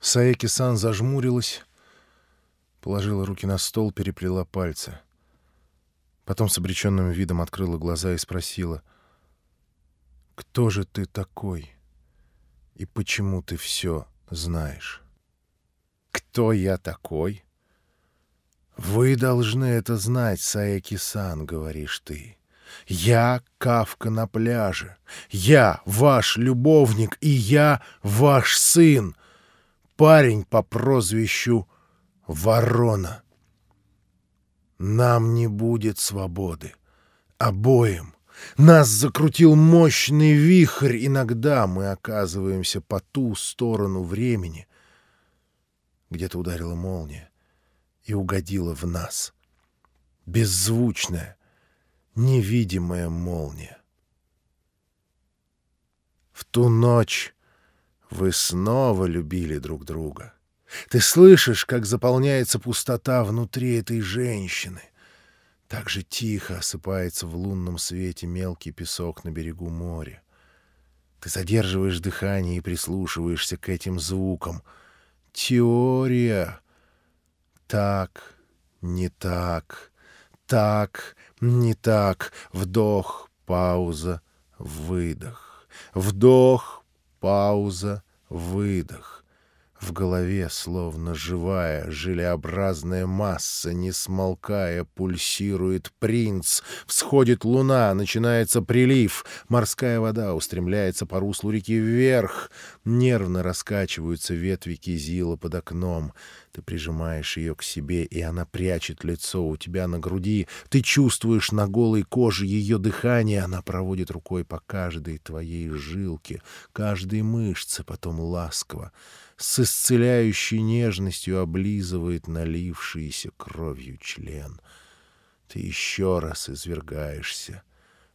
Саеки-сан зажмурилась, положила руки на стол, переплела пальцы. Потом с обреченным видом открыла глаза и спросила, «Кто же ты такой? И почему ты все знаешь?» «Кто я такой?» «Вы должны это знать, Саеки-сан», — говоришь ты. «Я Кавка на пляже. Я ваш любовник, и я ваш сын. Парень по прозвищу Ворона. Нам не будет свободы. Обоим. Нас закрутил мощный вихрь. Иногда мы оказываемся по ту сторону времени. Где-то ударила молния и угодила в нас. Беззвучная, невидимая молния. В ту ночь вы снова любили друг друга. Ты слышишь, как заполняется пустота внутри этой женщины. Так же тихо осыпается в лунном свете мелкий песок на берегу моря. Ты задерживаешь дыхание и прислушиваешься к этим звукам. Теория. Так, не так, так, не так. Вдох, пауза, выдох. Вдох, пауза, выдох. В голове, словно живая, желеобразная масса, не смолкая, пульсирует принц. Всходит луна, начинается прилив. Морская вода устремляется по руслу реки вверх. Нервно раскачиваются ветви кизила под окном. Ты прижимаешь ее к себе, и она прячет лицо у тебя на груди. Ты чувствуешь на голой коже ее дыхание. Она проводит рукой по каждой твоей жилке, каждой мышце, потом ласково с исцеляющей нежностью облизывает налившийся кровью член. Ты еще раз извергаешься.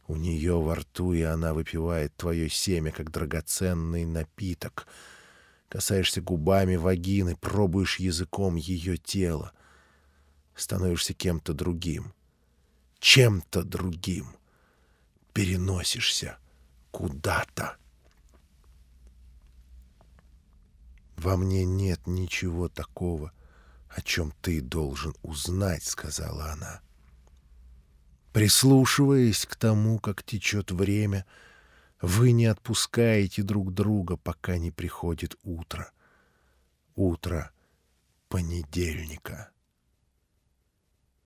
У нее во рту, и она выпивает твое семя, как драгоценный напиток. Касаешься губами вагины, пробуешь языком ее тело. Становишься кем-то другим. Чем-то другим. Переносишься куда-то. «Во мне нет ничего такого, о чем ты должен узнать», — сказала она. Прислушиваясь к тому, как течет время, вы не отпускаете друг друга, пока не приходит утро. Утро понедельника.